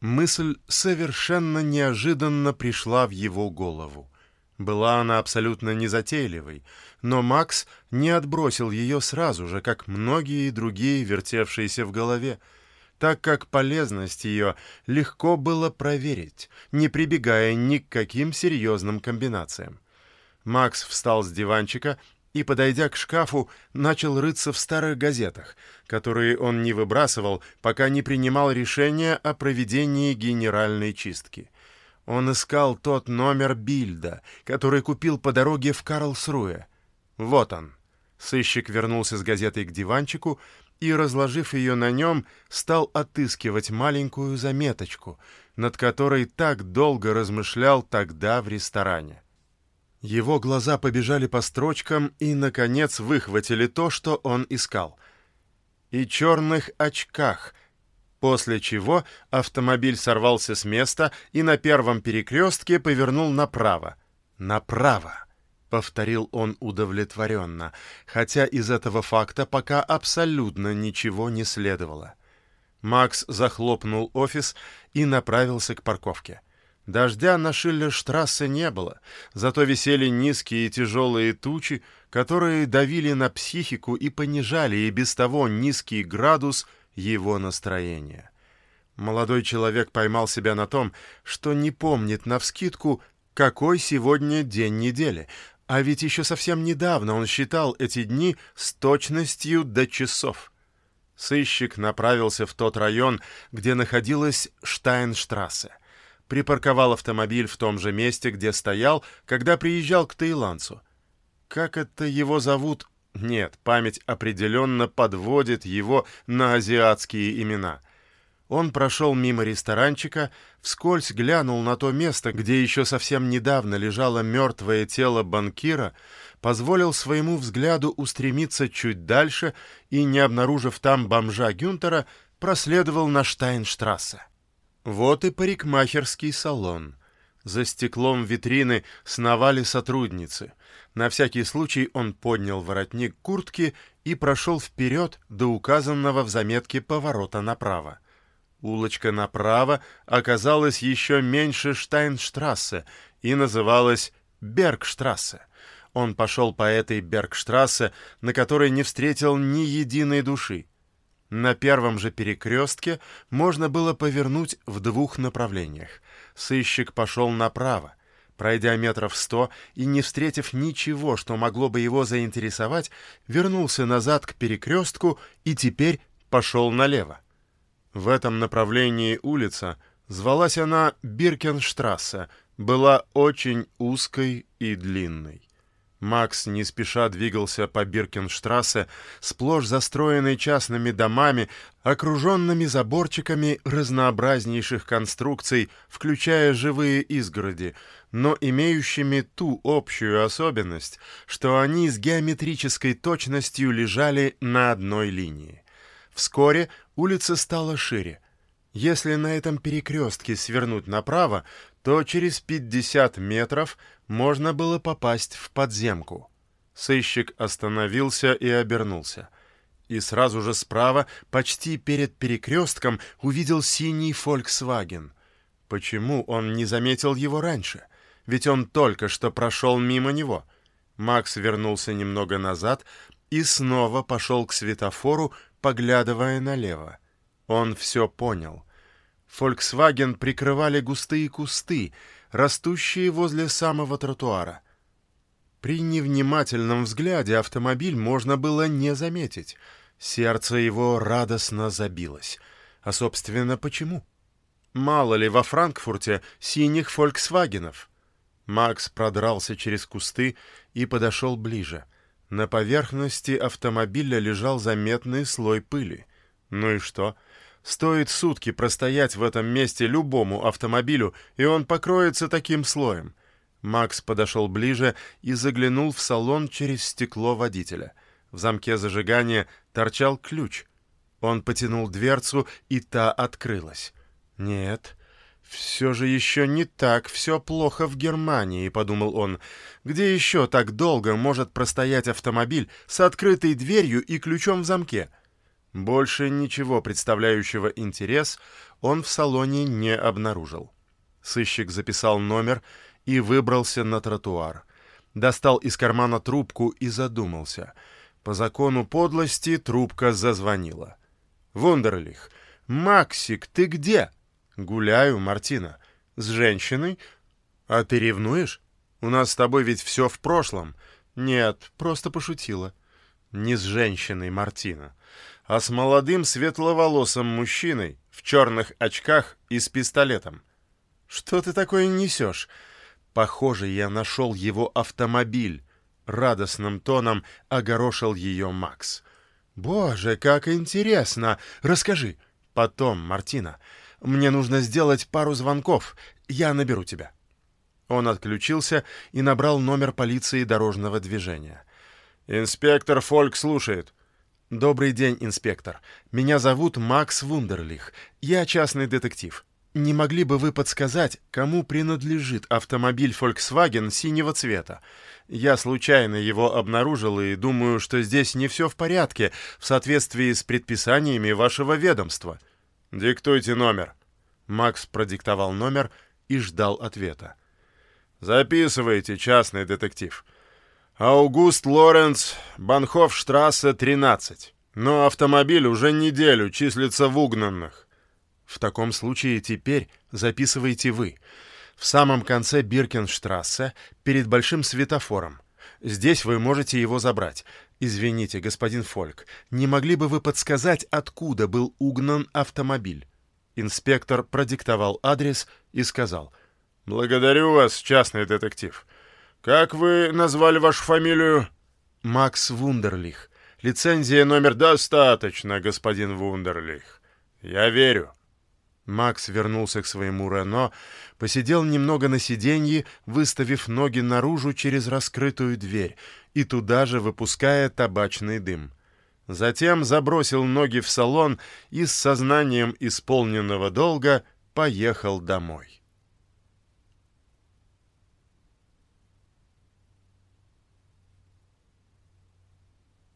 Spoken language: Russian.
Мысль совершенно неожиданно пришла в его голову. Была она абсолютно незатейливой, но Макс не отбросил ее сразу же, как многие другие, вертевшиеся в голове, так как полезность ее легко было проверить, не прибегая ни к каким серьезным комбинациям. Макс встал с диванчика и, подойдя к шкафу, начал рыться в старых газетах, которые он не выбрасывал, пока не принимал решение о проведении генеральной чистки. Он искал тот номер Бильда, который купил по дороге в Карлсруэ. Вот он. Сыщик вернулся с газетой к диванчику и, разложив ее на нем, стал отыскивать маленькую заметочку, над которой так долго размышлял тогда в ресторане. Его глаза побежали по строчкам и, наконец, выхватили то, что он искал. «И черных очках», после чего автомобиль сорвался с места и на первом перекрестке повернул направо. «Направо», — повторил он удовлетворенно, хотя из этого факта пока абсолютно ничего не следовало. Макс захлопнул офис и направился к парковке. Дождя на Шиллерштрассе не было, зато висели низкие и тяжелые тучи, которые давили на психику и понижали и без того низкий градус его настроения. Молодой человек поймал себя на том, что не помнит навскидку, какой сегодня день недели, а ведь еще совсем недавно он считал эти дни с точностью до часов. Сыщик направился в тот район, где находилась Штайнштрассе припарковал автомобиль в том же месте, где стоял, когда приезжал к таиландцу. Как это его зовут? Нет, память определенно подводит его на азиатские имена. Он прошел мимо ресторанчика, вскользь глянул на то место, где еще совсем недавно лежало мертвое тело банкира, позволил своему взгляду устремиться чуть дальше и, не обнаружив там бомжа Гюнтера, проследовал на Штайнштрассе. Вот и парикмахерский салон. За стеклом витрины сновали сотрудницы. На всякий случай он поднял воротник куртки и прошел вперед до указанного в заметке поворота направо. Улочка направо оказалась еще меньше Штайнштрассе и называлась Бергштрассе. Он пошел по этой Бергштрассе, на которой не встретил ни единой души. На первом же перекрестке можно было повернуть в двух направлениях. Сыщик пошел направо. Пройдя метров сто и не встретив ничего, что могло бы его заинтересовать, вернулся назад к перекрестку и теперь пошел налево. В этом направлении улица, звалась она Биркенштрассе, была очень узкой и длинной. Макс не спеша двигался по Биркенштрассе, сплошь застроенной частными домами, окруженными заборчиками разнообразнейших конструкций, включая живые изгороди, но имеющими ту общую особенность, что они с геометрической точностью лежали на одной линии. Вскоре улица стала шире. Если на этом перекрестке свернуть направо, то через 50 метров можно было попасть в подземку. Сыщик остановился и обернулся. И сразу же справа, почти перед перекрестком, увидел синий «Фольксваген». Почему он не заметил его раньше? Ведь он только что прошел мимо него. Макс вернулся немного назад и снова пошел к светофору, поглядывая налево. Он все понял — Volkswagen прикрывали густые кусты, растущие возле самого тротуара. При невнимательном взгляде автомобиль можно было не заметить. Сердце его радостно забилось. А, собственно, почему? Мало ли во Франкфурте синих «Фольксвагенов». Макс продрался через кусты и подошел ближе. На поверхности автомобиля лежал заметный слой пыли. Ну и что? — Стоит сутки простоять в этом месте любому автомобилю, и он покроется таким слоем. Макс подошел ближе и заглянул в салон через стекло водителя. В замке зажигания торчал ключ. Он потянул дверцу, и та открылась. «Нет, все же еще не так все плохо в Германии», — подумал он. «Где еще так долго может простоять автомобиль с открытой дверью и ключом в замке?» Больше ничего представляющего интерес он в салоне не обнаружил. Сыщик записал номер и выбрался на тротуар. Достал из кармана трубку и задумался. По закону подлости трубка зазвонила. «Вундерлих! Максик, ты где?» «Гуляю, Мартина. С женщиной?» «А ты ревнуешь? У нас с тобой ведь все в прошлом». «Нет, просто пошутила». «Не с женщиной, Мартина, а с молодым светловолосым мужчиной в черных очках и с пистолетом». «Что ты такое несешь?» «Похоже, я нашел его автомобиль». Радостным тоном огорошил ее Макс. «Боже, как интересно! Расскажи!» «Потом, Мартина. Мне нужно сделать пару звонков. Я наберу тебя». Он отключился и набрал номер полиции дорожного движения. «Инспектор Фольк слушает». «Добрый день, инспектор. Меня зовут Макс Вундерлих. Я частный детектив. Не могли бы вы подсказать, кому принадлежит автомобиль Volkswagen синего цвета? Я случайно его обнаружил и думаю, что здесь не все в порядке в соответствии с предписаниями вашего ведомства. Диктуйте номер. Макс продиктовал номер и ждал ответа. Записывайте, частный детектив. Аугуст Лоренц, Банхофштрассе, 13. Но автомобиль уже неделю числится в угнанных. В таком случае теперь записывайте вы. В самом конце Биркенштрассе, перед большим светофором. Здесь вы можете его забрать. Извините, господин Фольк, не могли бы вы подсказать, откуда был угнан автомобиль? Инспектор продиктовал адрес и сказал. «Благодарю вас, частный детектив. Как вы назвали вашу фамилию?» «Макс Вундерлих. Лицензия номер достаточно, господин Вундерлих. Я верю». Макс вернулся к своему Рено, посидел немного на сиденье, выставив ноги наружу через раскрытую дверь и туда же выпуская табачный дым. Затем забросил ноги в салон и с сознанием исполненного долга поехал домой.